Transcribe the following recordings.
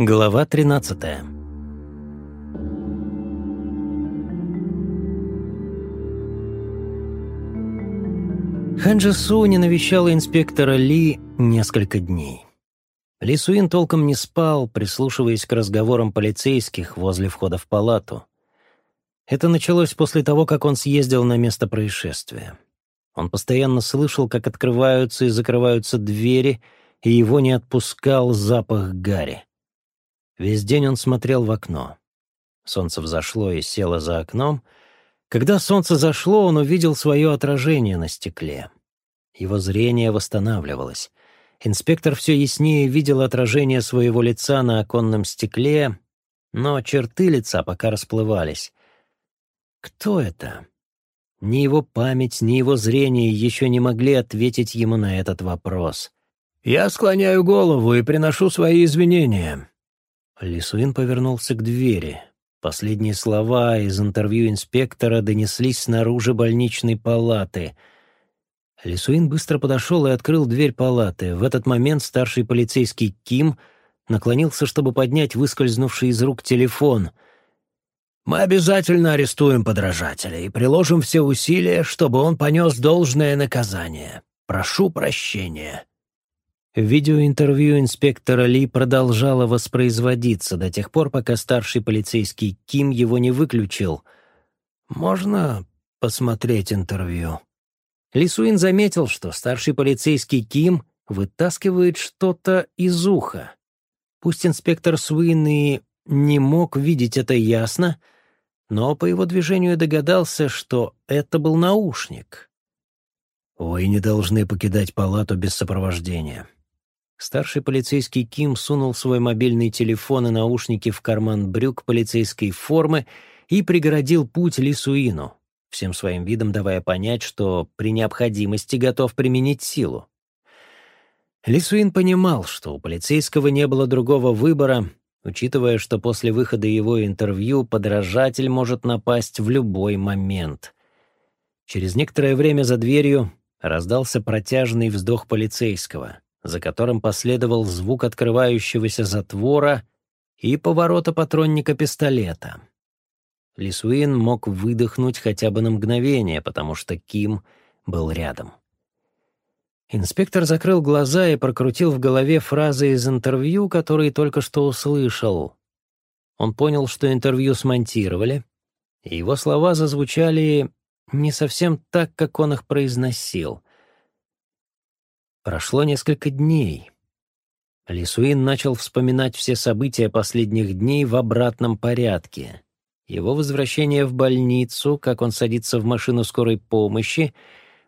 Глава 13 Ханджи Су не навещала инспектора Ли несколько дней. Ли Суин толком не спал, прислушиваясь к разговорам полицейских возле входа в палату. Это началось после того, как он съездил на место происшествия. Он постоянно слышал, как открываются и закрываются двери, и его не отпускал запах гари. Весь день он смотрел в окно. Солнце взошло и село за окном. Когда солнце зашло, он увидел свое отражение на стекле. Его зрение восстанавливалось. Инспектор все яснее видел отражение своего лица на оконном стекле, но черты лица пока расплывались. Кто это? Ни его память, ни его зрение еще не могли ответить ему на этот вопрос. «Я склоняю голову и приношу свои извинения», Лисуин повернулся к двери. Последние слова из интервью инспектора донеслись снаружи больничной палаты. Лисуин быстро подошел и открыл дверь палаты. В этот момент старший полицейский Ким наклонился, чтобы поднять выскользнувший из рук телефон. «Мы обязательно арестуем подражателя и приложим все усилия, чтобы он понес должное наказание. Прошу прощения». Видеоинтервью инспектора Ли продолжало воспроизводиться до тех пор, пока старший полицейский Ким его не выключил. «Можно посмотреть интервью?» Ли Суин заметил, что старший полицейский Ким вытаскивает что-то из уха. Пусть инспектор Суин и не мог видеть это ясно, но по его движению догадался, что это был наушник. «Вы не должны покидать палату без сопровождения. Старший полицейский Ким сунул свой мобильный телефон и наушники в карман брюк полицейской формы и преградил путь Лисуину, всем своим видом давая понять, что при необходимости готов применить силу. Лисуин понимал, что у полицейского не было другого выбора, учитывая, что после выхода его интервью подражатель может напасть в любой момент. Через некоторое время за дверью раздался протяжный вздох полицейского — за которым последовал звук открывающегося затвора и поворота патронника пистолета. Лисуин мог выдохнуть хотя бы на мгновение, потому что Ким был рядом. Инспектор закрыл глаза и прокрутил в голове фразы из интервью, которые только что услышал. Он понял, что интервью смонтировали, и его слова зазвучали не совсем так, как он их произносил. Прошло несколько дней. Лисуин начал вспоминать все события последних дней в обратном порядке. Его возвращение в больницу, как он садится в машину скорой помощи,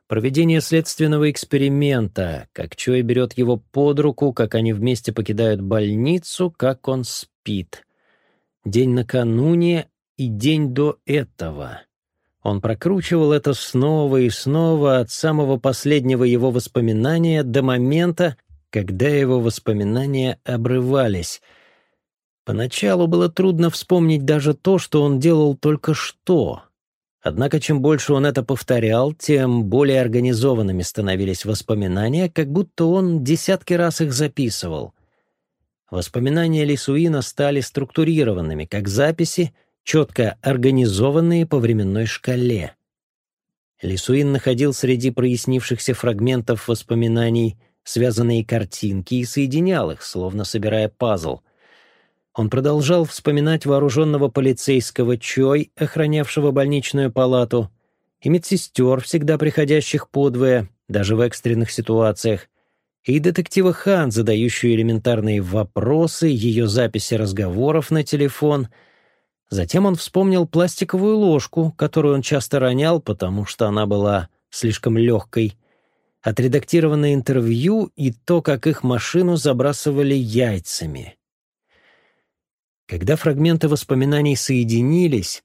проведение следственного эксперимента, как Чой берет его под руку, как они вместе покидают больницу, как он спит. День накануне и день до этого. Он прокручивал это снова и снова от самого последнего его воспоминания до момента, когда его воспоминания обрывались. Поначалу было трудно вспомнить даже то, что он делал только что. Однако чем больше он это повторял, тем более организованными становились воспоминания, как будто он десятки раз их записывал. Воспоминания Лисуина стали структурированными, как записи — четко организованные по временной шкале. Лисуин находил среди прояснившихся фрагментов воспоминаний связанные картинки и соединял их, словно собирая пазл. Он продолжал вспоминать вооруженного полицейского Чой, охранявшего больничную палату, и медсестер, всегда приходящих подвое, даже в экстренных ситуациях, и детектива Хан, задающую элементарные вопросы, ее записи разговоров на телефон — Затем он вспомнил пластиковую ложку, которую он часто ронял, потому что она была слишком легкой, отредактированное интервью и то, как их машину забрасывали яйцами. Когда фрагменты воспоминаний соединились,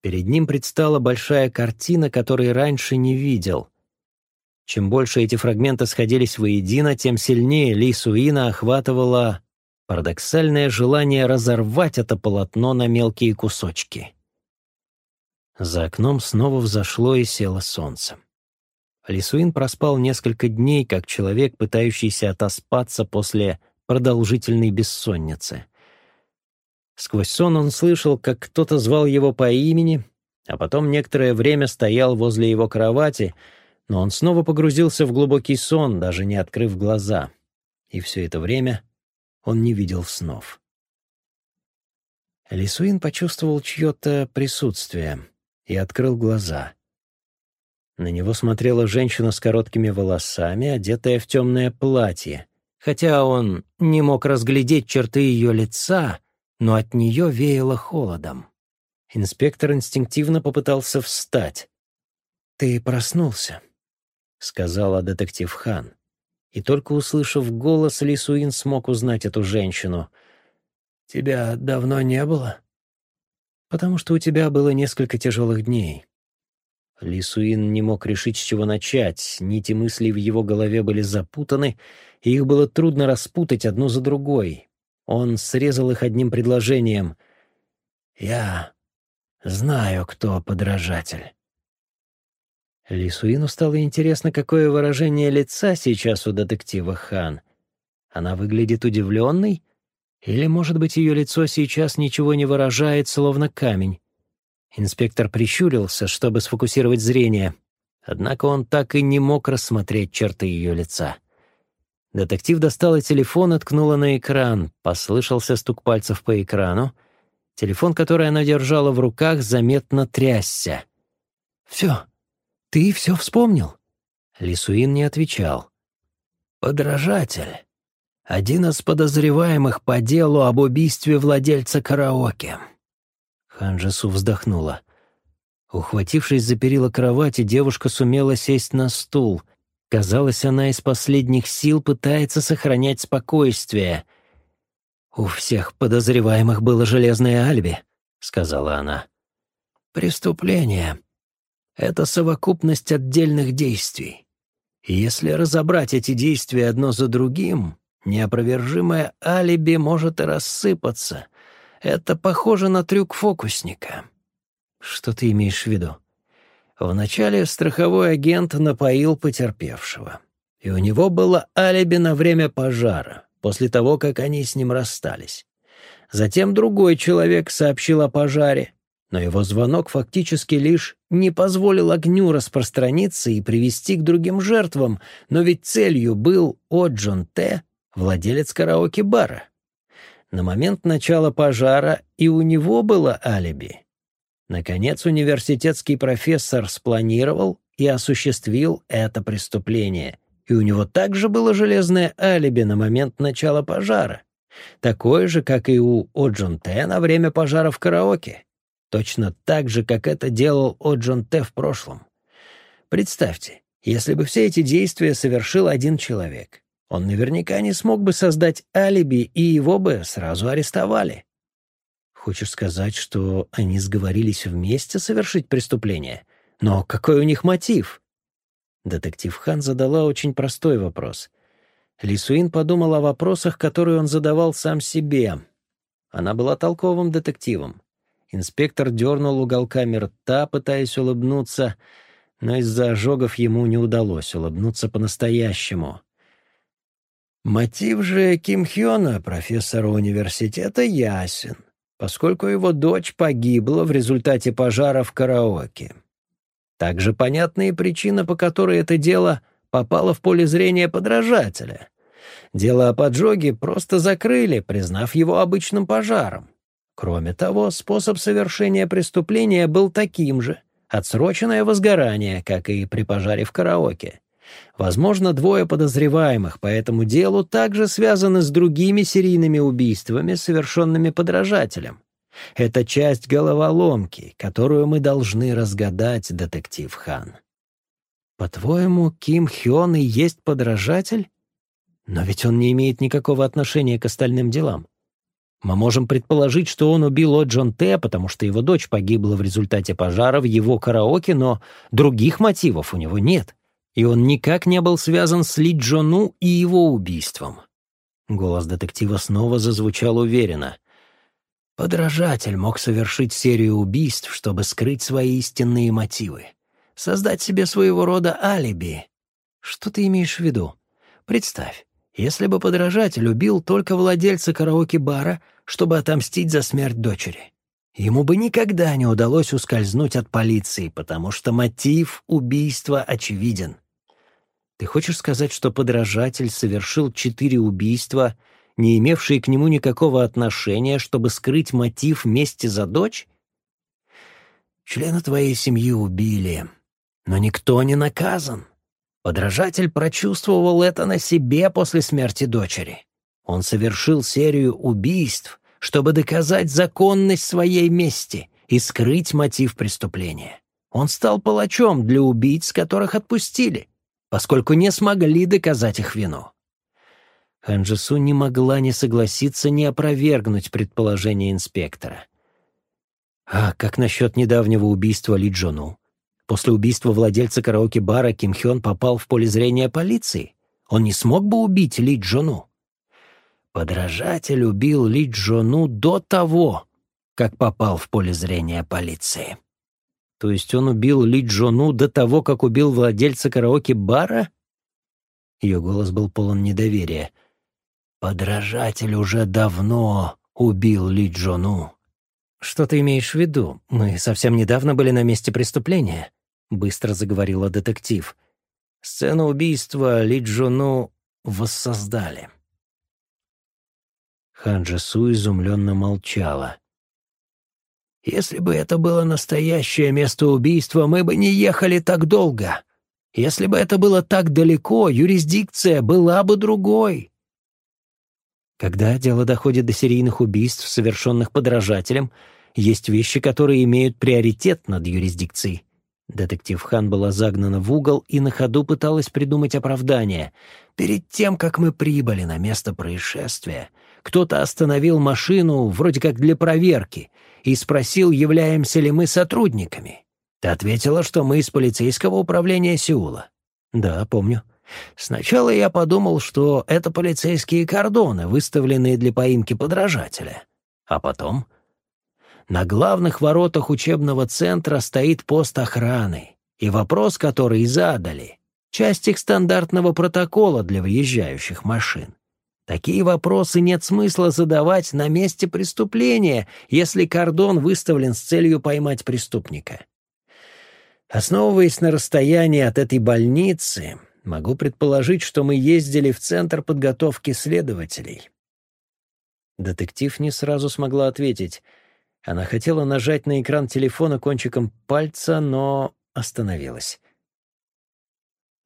перед ним предстала большая картина, которой раньше не видел. Чем больше эти фрагменты сходились воедино, тем сильнее Ли Суина охватывала Парадоксальное желание разорвать это полотно на мелкие кусочки. За окном снова взошло и село солнце. Лисуин проспал несколько дней, как человек, пытающийся отоспаться после продолжительной бессонницы. Сквозь сон он слышал, как кто-то звал его по имени, а потом некоторое время стоял возле его кровати, но он снова погрузился в глубокий сон, даже не открыв глаза. И все это время он не видел снов. Лисуин почувствовал чье-то присутствие и открыл глаза. На него смотрела женщина с короткими волосами, одетая в темное платье. Хотя он не мог разглядеть черты ее лица, но от нее веяло холодом. Инспектор инстинктивно попытался встать. «Ты проснулся», — сказала детектив Хан. И только услышав голос, Лисуин смог узнать эту женщину. «Тебя давно не было?» «Потому что у тебя было несколько тяжелых дней». Лисуин не мог решить, с чего начать. Нити мыслей в его голове были запутаны, и их было трудно распутать одну за другой. Он срезал их одним предложением. «Я знаю, кто подражатель». Лисуину стало интересно, какое выражение лица сейчас у детектива Хан. Она выглядит удивленной? Или, может быть, ее лицо сейчас ничего не выражает, словно камень? Инспектор прищурился, чтобы сфокусировать зрение. Однако он так и не мог рассмотреть черты ее лица. Детектив достала телефон и ткнула на экран. Послышался стук пальцев по экрану. Телефон, который она держала в руках, заметно трясся. «Все, ты все вспомнил?» Лисуин не отвечал. «Подражатель. Один из подозреваемых по делу об убийстве владельца караоке». Ханжесу вздохнула. Ухватившись за перила кровати, девушка сумела сесть на стул — Казалось, она из последних сил пытается сохранять спокойствие. «У всех подозреваемых было железное алиби», — сказала она. «Преступление — это совокупность отдельных действий. И если разобрать эти действия одно за другим, неопровержимое алиби может и рассыпаться. Это похоже на трюк фокусника». «Что ты имеешь в виду?» Вначале страховой агент напоил потерпевшего. И у него было алиби на время пожара, после того, как они с ним расстались. Затем другой человек сообщил о пожаре, но его звонок фактически лишь не позволил огню распространиться и привести к другим жертвам, но ведь целью был О'Джон Т., владелец караоке-бара. На момент начала пожара и у него было алиби, Наконец, университетский профессор спланировал и осуществил это преступление, и у него также было железное алиби на момент начала пожара, такое же, как и у О'Джон Т на время пожара в караоке, точно так же, как это делал О'Джон Т в прошлом. Представьте, если бы все эти действия совершил один человек, он наверняка не смог бы создать алиби, и его бы сразу арестовали. Хочешь сказать, что они сговорились вместе совершить преступление? Но какой у них мотив? Детектив Хан задала очень простой вопрос. Лисуин подумал о вопросах, которые он задавал сам себе. Она была толковым детективом. Инспектор дернул уголками рта, пытаясь улыбнуться, но из-за ожогов ему не удалось улыбнуться по-настоящему. Мотив же Ким Хёна, профессора университета, ясен поскольку его дочь погибла в результате пожара в караоке. Также понятна и причина, по которой это дело попало в поле зрения подражателя. Дело о поджоге просто закрыли, признав его обычным пожаром. Кроме того, способ совершения преступления был таким же — отсроченное возгорание, как и при пожаре в караоке. Возможно, двое подозреваемых по этому делу также связаны с другими серийными убийствами, совершенными подражателем. Это часть головоломки, которую мы должны разгадать, детектив Хан. По-твоему, Ким Хён и есть подражатель? Но ведь он не имеет никакого отношения к остальным делам. Мы можем предположить, что он убил О Джон Т, потому что его дочь погибла в результате пожара в его караоке, но других мотивов у него нет и он никак не был связан с Ли Джону и его убийством. Голос детектива снова зазвучал уверенно. Подражатель мог совершить серию убийств, чтобы скрыть свои истинные мотивы. Создать себе своего рода алиби. Что ты имеешь в виду? Представь, Если бы подражатель убил только владельца караоке-бара, чтобы отомстить за смерть дочери, ему бы никогда не удалось ускользнуть от полиции, потому что мотив убийства очевиден. Ты хочешь сказать, что подражатель совершил четыре убийства, не имевшие к нему никакого отношения, чтобы скрыть мотив мести за дочь? Члена твоей семьи убили, но никто не наказан. Подражатель прочувствовал это на себе после смерти дочери. Он совершил серию убийств, чтобы доказать законность своей мести и скрыть мотив преступления. Он стал палачом для убийц, которых отпустили, поскольку не смогли доказать их вину. Ханжису не могла не согласиться, не опровергнуть предположение инспектора. А как насчет недавнего убийства Ли Джону? После убийства владельца караоке-бара Ким Хён попал в поле зрения полиции. Он не смог бы убить Ли Джону. Подражатель убил Ли Джону до того, как попал в поле зрения полиции. То есть он убил Ли Джону до того, как убил владельца караоке-бара? Ее голос был полон недоверия. Подражатель уже давно убил Ли Джону. «Что ты имеешь в виду? Мы совсем недавно были на месте преступления. — быстро заговорила детектив. «Сцену убийства Ли Джуну воссоздали». Ханджи Су изумленно молчала. «Если бы это было настоящее место убийства, мы бы не ехали так долго. Если бы это было так далеко, юрисдикция была бы другой». Когда дело доходит до серийных убийств, совершенных подражателем, есть вещи, которые имеют приоритет над юрисдикцией. Детектив Хан была загнана в угол и на ходу пыталась придумать оправдание. Перед тем, как мы прибыли на место происшествия, кто-то остановил машину вроде как для проверки и спросил, являемся ли мы сотрудниками. Ты ответила, что мы из полицейского управления Сеула. Да, помню. Сначала я подумал, что это полицейские кордоны, выставленные для поимки подражателя. А потом на главных воротах учебного центра стоит пост охраны, и вопрос, который задали, часть их стандартного протокола для въезжающих машин. Такие вопросы нет смысла задавать на месте преступления, если кордон выставлен с целью поймать преступника. Основываясь на расстоянии от этой больницы, могу предположить, что мы ездили в Центр подготовки следователей. Детектив не сразу смогла ответить — она хотела нажать на экран телефона кончиком пальца, но остановилась.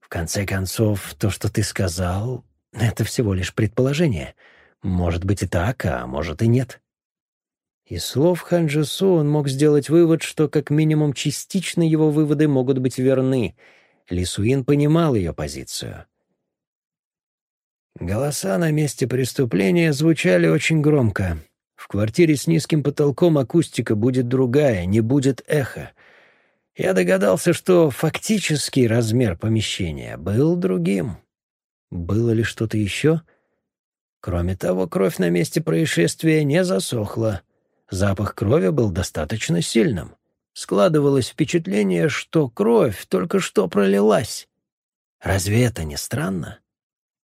«В конце концов, то, что ты сказал, — это всего лишь предположение. Может быть и так, а может и нет». Из слов Ханжису он мог сделать вывод, что как минимум частично его выводы могут быть верны. Лисуин понимал ее позицию. Голоса на месте преступления звучали очень громко. В квартире с низким потолком акустика будет другая, не будет эха. Я догадался, что фактический размер помещения был другим. Было ли что-то еще? Кроме того, кровь на месте происшествия не засохла. Запах крови был достаточно сильным. Складывалось впечатление, что кровь только что пролилась. Разве это не странно?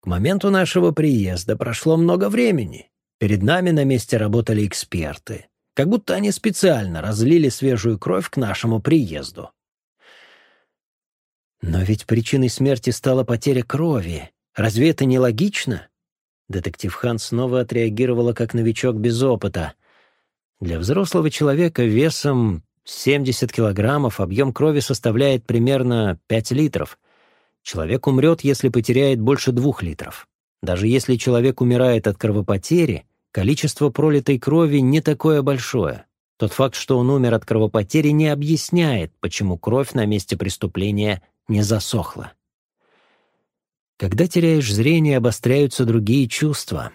К моменту нашего приезда прошло много времени. Перед нами на месте работали эксперты, как будто они специально разлили свежую кровь к нашему приезду. Но ведь причиной смерти стала потеря крови. Разве это не логично? Детектив Хан снова отреагировала как новичок без опыта. Для взрослого человека весом 70 килограммов объем крови составляет примерно 5 литров. Человек умрет, если потеряет больше двух литров. Даже если человек умирает от кровопотери, количество пролитой крови не такое большое. Тот факт, что он умер от кровопотери, не объясняет, почему кровь на месте преступления не засохла. Когда теряешь зрение, обостряются другие чувства.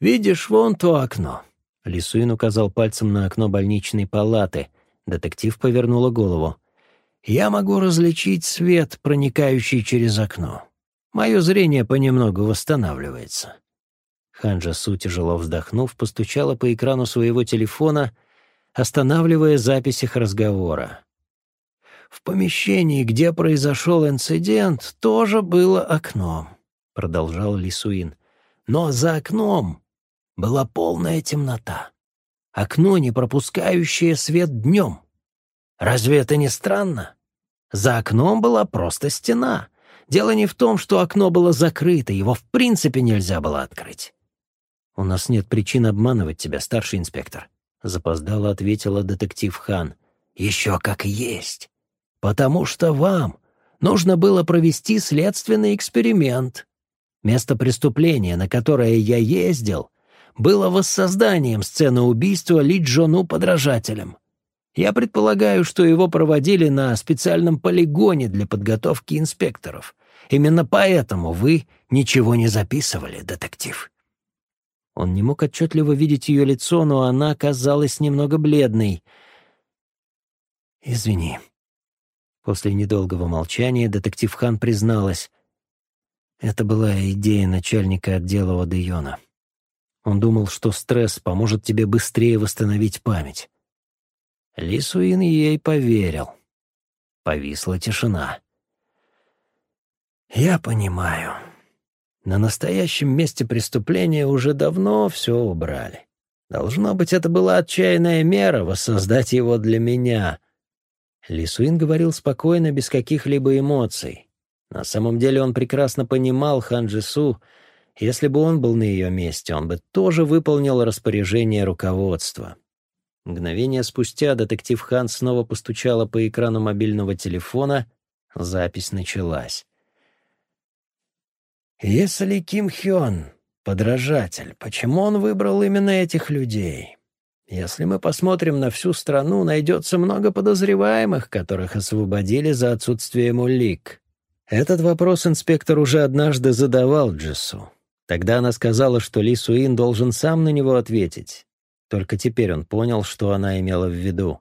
«Видишь, вон то окно». Лисуин указал пальцем на окно больничной палаты. Детектив повернула голову. «Я могу различить свет, проникающий через окно. Мое зрение понемногу восстанавливается». Ханжа Су, тяжело вздохнув, постучала по экрану своего телефона, останавливая запись их разговора. В помещении, где произошел инцидент, тоже было окно. продолжал Лисуин. «Но за окном была полная темнота. Окно, не пропускающее свет днем. Разве это не странно? За окном была просто стена. Дело не в том, что окно было закрыто, его в принципе нельзя было открыть. «У нас нет причин обманывать тебя, старший инспектор», — запоздало ответила детектив Хан. «Еще как есть. Потому что вам нужно было провести следственный эксперимент. Место преступления, на которое я ездил, было воссозданием сцены убийства Ли Джону подражателем. Я предполагаю, что его проводили на специальном полигоне для подготовки инспекторов. Именно поэтому вы ничего не записывали, детектив». Он не мог отчетливо видеть ее лицо, но она казалась немного бледной. «Извини». После недолгого молчания детектив Хан призналась. Это была идея начальника отдела Одеона. Он думал, что стресс поможет тебе быстрее восстановить память. Ли Суин ей поверил. Повисла тишина. «Я понимаю. На настоящем месте преступления уже давно все убрали. Должно быть, это была отчаянная мера воссоздать его для меня». Ли Суин говорил спокойно, без каких-либо эмоций. На самом деле он прекрасно понимал Хан Джису. Если бы он был на ее месте, он бы тоже выполнил распоряжение руководства. Мгновение спустя детектив Хан снова постучала по экрану мобильного телефона. Запись началась. «Если Ким Хён — подражатель, почему он выбрал именно этих людей? Если мы посмотрим на всю страну, найдется много подозреваемых, которых освободили за отсутствием улик. Этот вопрос инспектор уже однажды задавал Джессу. Тогда она сказала, что Ли Суин должен сам на него ответить. Только теперь он понял, что она имела в виду.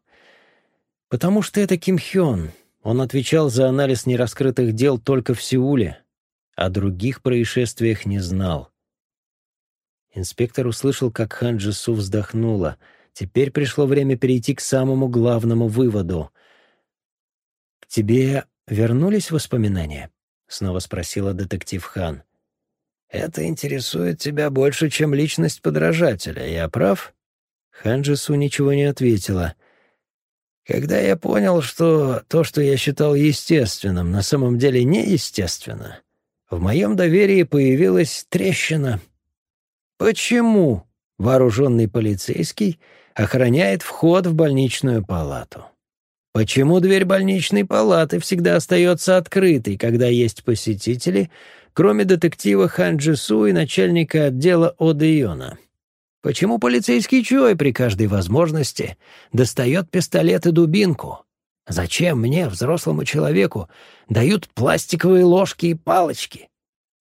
Потому что это Ким Хён. Он отвечал за анализ нераскрытых дел только в Сеуле. О других происшествиях не знал. Инспектор услышал, как Хан Джису вздохнула. Теперь пришло время перейти к самому главному выводу. «К тебе вернулись воспоминания?» — снова спросила детектив Хан. «Это интересует тебя больше, чем личность подражателя, я прав?» Ханджису ничего не ответила. Когда я понял, что то, что я считал естественным, на самом деле неестественно, в моем доверии появилась трещина. Почему вооруженный полицейский охраняет вход в больничную палату? Почему дверь больничной палаты всегда остается открытой, когда есть посетители, кроме детектива Ханджису и начальника отдела Одеона? Почему полицейский Чой при каждой возможности достает пистолет и дубинку? Зачем мне, взрослому человеку, дают пластиковые ложки и палочки?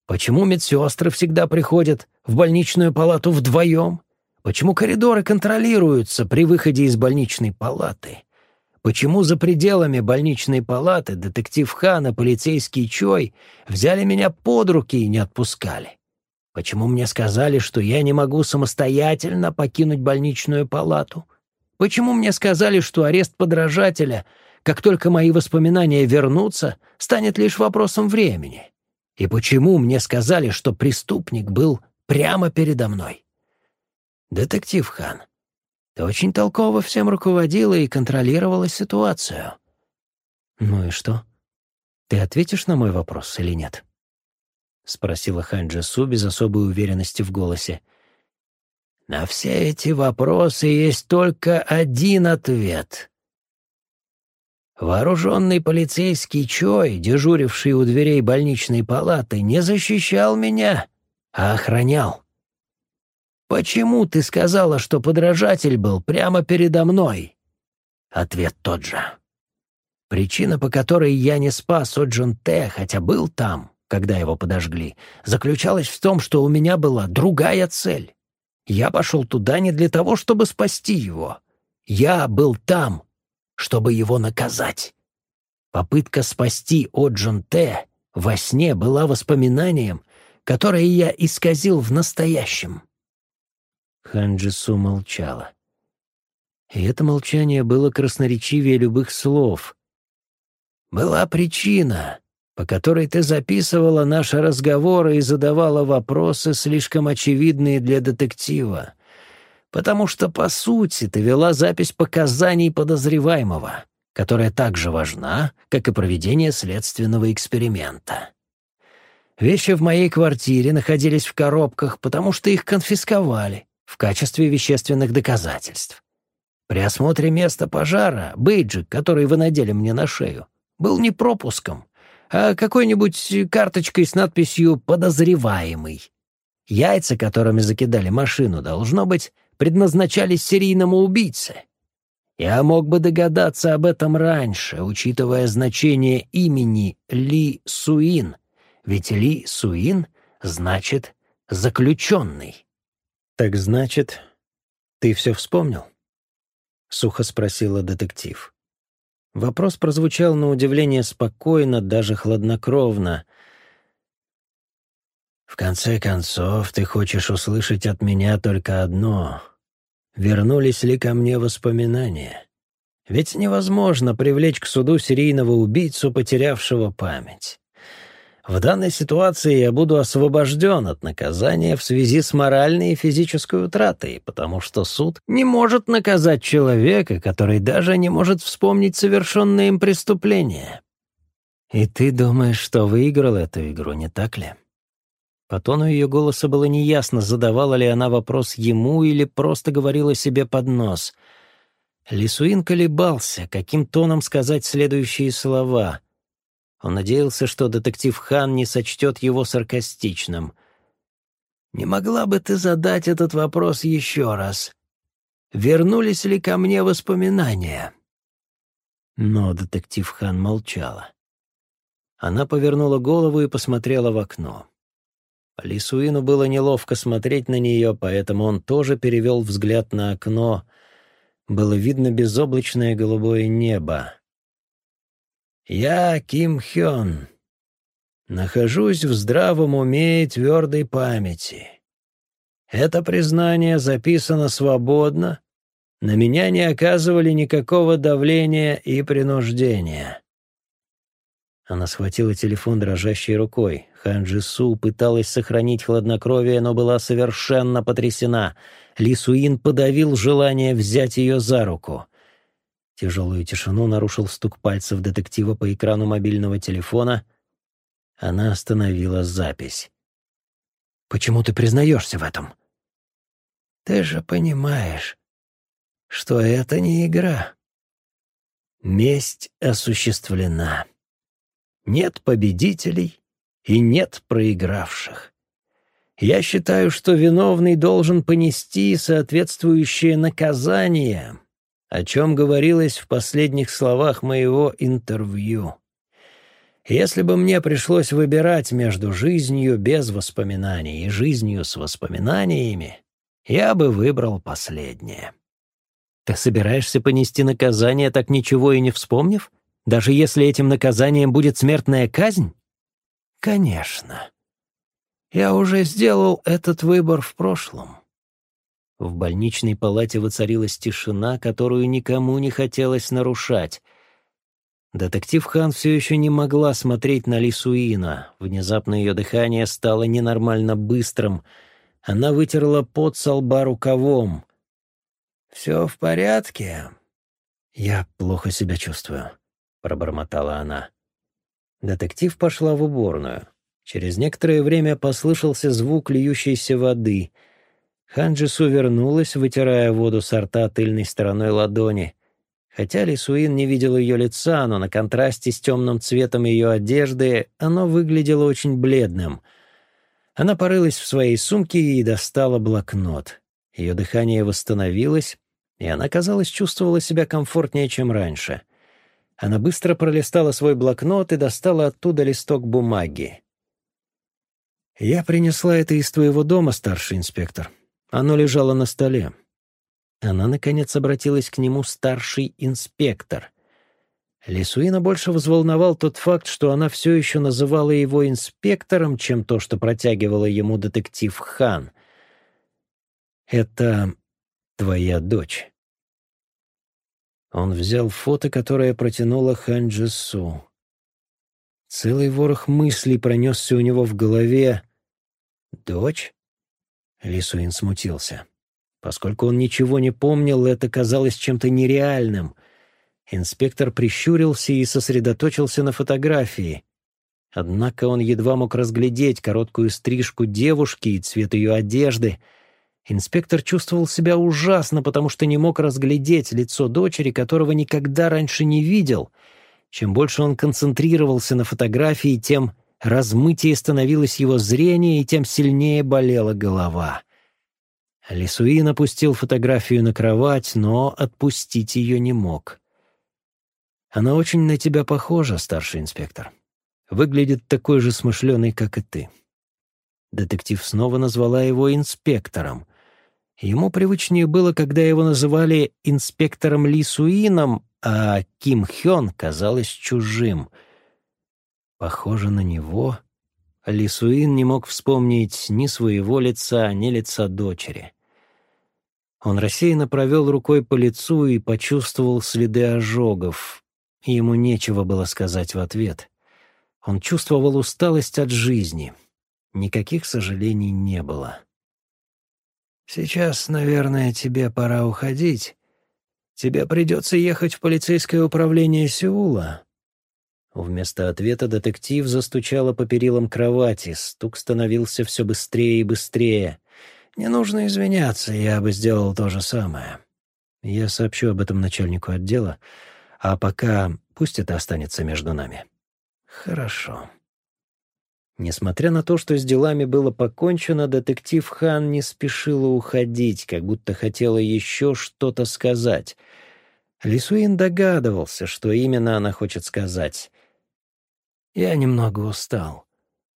Почему медсестры всегда приходят в больничную палату вдвоем? Почему коридоры контролируются при выходе из больничной палаты? Почему за пределами больничной палаты детектив Хан и полицейский Чой взяли меня под руки и не отпускали? Почему мне сказали, что я не могу самостоятельно покинуть больничную палату? Почему мне сказали, что арест подражателя, как только мои воспоминания вернутся, станет лишь вопросом времени? И почему мне сказали, что преступник был прямо передо мной? Детектив Хан, ты очень толково всем руководила и контролировала ситуацию. Ну и что? Ты ответишь на мой вопрос или нет? — спросила Хань Джесу без особой уверенности в голосе. «На все эти вопросы есть только один ответ. Вооруженный полицейский Чой, дежуривший у дверей больничной палаты, не защищал меня, а охранял. Почему ты сказала, что подражатель был прямо передо мной?» Ответ тот же. Причина, по которой я не спас Оджун Те, хотя был там, когда его подожгли, заключалась в том, что у меня была другая цель. Я пошел туда не для того, чтобы спасти его. Я был там, чтобы его наказать. Попытка спасти Оджун Т во сне была воспоминанием, которое я исказил в настоящем. Ханджису молчала. И это молчание было красноречивее любых слов. Была причина, по которой ты записывала наши разговоры и задавала вопросы, слишком очевидные для детектива, потому что, по сути, ты вела запись показаний подозреваемого, которая так же важна, как и проведение следственного эксперимента. Вещи в моей квартире находились в коробках, потому что их конфисковали в качестве вещественных доказательств. При осмотре места пожара бейджик, который вы надели мне на шею, был не пропуском, а какой-нибудь карточкой с надписью «Подозреваемый». Яйца, которыми закидали машину, должно быть, предназначались серийному убийце. Я мог бы догадаться об этом раньше, учитывая значение имени Ли Суин, ведь Ли Суин значит «заключенный». «Так значит, ты все вспомнил?» — сухо спросила детектив. Вопрос прозвучал на удивление спокойно, даже хладнокровно. «В конце концов, ты хочешь услышать от меня только одно. Вернулись ли ко мне воспоминания? Ведь невозможно привлечь к суду серийного убийцу, потерявшего память. В данной ситуации я буду освобожден от наказания в связи с моральной и физической утратой, потому что суд не может наказать человека, который даже не может вспомнить совершенное им преступление. И ты думаешь, что выиграл эту игру, не так ли? По тону ее голоса было неясно, задавала ли она вопрос ему или просто говорила себе под нос. Лисуин колебался, каким тоном сказать следующие слова. Он надеялся, что детектив Хан не сочтет его саркастичным. «Не могла бы ты задать этот вопрос еще раз? Вернулись ли ко мне воспоминания?» Но детектив Хан молчала. Она повернула голову и посмотрела в окно. Лисуину было неловко смотреть на нее, поэтому он тоже перевел взгляд на окно. Было видно безоблачное голубое небо. Я Ким Хён. Нахожусь в здравом уме и твердой памяти. Это признание записано свободно, на меня не оказывали никакого давления и принуждения. Она схватила телефон дрожащей рукой. Ханджи Су пыталась сохранить хладнокровие, но была совершенно потрясена. Ли Суин подавил желание взять ее за руку. Тяжелую тишину нарушил стук пальцев детектива по экрану мобильного телефона. Она остановила запись. «Почему ты признаешься в этом?» «Ты же понимаешь, что это не игра. Месть осуществлена. Нет победителей и нет проигравших. Я считаю, что виновный должен понести соответствующее наказание» о чем говорилось в последних словах моего интервью. Если бы мне пришлось выбирать между жизнью без воспоминаний и жизнью с воспоминаниями, я бы выбрал последнее. Ты собираешься понести наказание, так ничего и не вспомнив? Даже если этим наказанием будет смертная казнь? Конечно. Я уже сделал этот выбор в прошлом. В больничной палате воцарилась тишина, которую никому не хотелось нарушать. Детектив Хан все еще не могла смотреть на Лисуина. Внезапно ее дыхание стало ненормально быстрым. Она вытерла пот со лба рукавом. «Все в порядке?» «Я плохо себя чувствую», — пробормотала она. Детектив пошла в уборную. Через некоторое время послышался звук льющейся воды — Ханджису вернулась, вытирая воду с рта тыльной стороной ладони. Хотя Лисуин не видел ее лица, но на контрасте с темным цветом ее одежды оно выглядело очень бледным. Она порылась в своей сумке и достала блокнот. Ее дыхание восстановилось, и она, казалось, чувствовала себя комфортнее, чем раньше. Она быстро пролистала свой блокнот и достала оттуда листок бумаги. «Я принесла это из твоего дома, старший инспектор», оно лежало на столе. Она, наконец, обратилась к нему старший инспектор. Лисуина больше взволновал тот факт, что она все еще называла его инспектором, чем то, что протягивала ему детектив Хан. «Это твоя дочь». Он взял фото, которое протянула Хан. Целый ворох мыслей пронесся у него в голове. «Дочь?» Лисуин смутился. Поскольку он ничего не помнил, это казалось чем-то нереальным. Инспектор прищурился и сосредоточился на фотографии. Однако он едва мог разглядеть короткую стрижку девушки и цвет ее одежды. Инспектор чувствовал себя ужасно, потому что не мог разглядеть лицо дочери, которого никогда раньше не видел. Чем больше он концентрировался на фотографии, тем размытие становилось его зрение, и тем сильнее болела голова. Лисуин опустил фотографию на кровать, но отпустить ее не мог. «Она очень на тебя похожа, старший инспектор. Выглядит такой же смышленый, как и ты». Детектив снова назвала его инспектором. Ему привычнее было, когда его называли инспектором Лисуином, а Ким Хён казалось чужим. Похоже на него, Лисуин не мог вспомнить ни своего лица, ни лица дочери. Он рассеянно провел рукой по лицу и почувствовал следы ожогов. Ему нечего было сказать в ответ. Он чувствовал усталость от жизни. Никаких сожалений не было. «Сейчас, наверное, тебе пора уходить. Тебе придется ехать в полицейское управление Сеула». Вместо ответа детектив застучала по перилам кровати. Стук становился все быстрее и быстрее. Не нужно извиняться, я бы сделал то же самое. Я сообщу об этом начальнику отдела, а пока пусть это останется между нами. Хорошо. Несмотря на то, что с делами было покончено, детектив Хан не спешила уходить, как будто хотела еще что-то сказать. Лисуин догадывался, что именно она хочет сказать. «Я немного устал.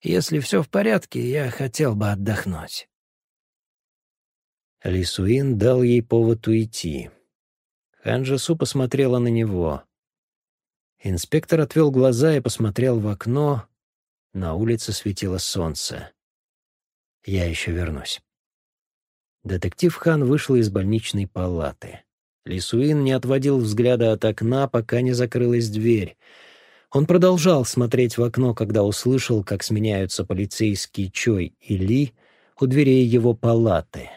Если все в порядке, я хотел бы отдохнуть». Лисуин дал ей повод уйти. Ханжасу посмотрела на него. Инспектор отвел глаза и посмотрел в окно. На улице светило солнце. «Я еще вернусь». Детектив Хан вышел из больничной палаты. Лисуин не отводил взгляда от окна, пока не закрылась дверь. Он продолжал смотреть в окно, когда услышал, как сменяются полицейские Чой и Ли у дверей его палаты.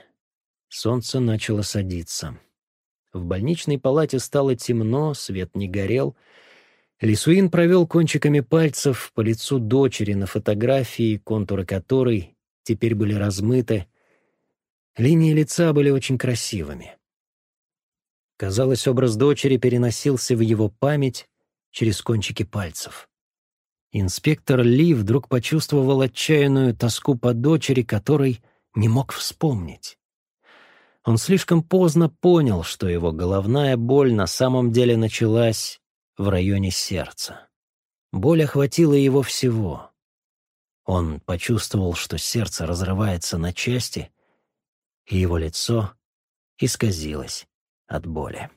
Солнце начало садиться. В больничной палате стало темно, свет не горел. Лисуин провел кончиками пальцев по лицу дочери на фотографии, контуры которой теперь были размыты. Линии лица были очень красивыми. Казалось, образ дочери переносился в его память через кончики пальцев. Инспектор Ли вдруг почувствовал отчаянную тоску по дочери, которой не мог вспомнить. Он слишком поздно понял, что его головная боль на самом деле началась в районе сердца. Боль охватила его всего. Он почувствовал, что сердце разрывается на части, и его лицо исказилось от боли.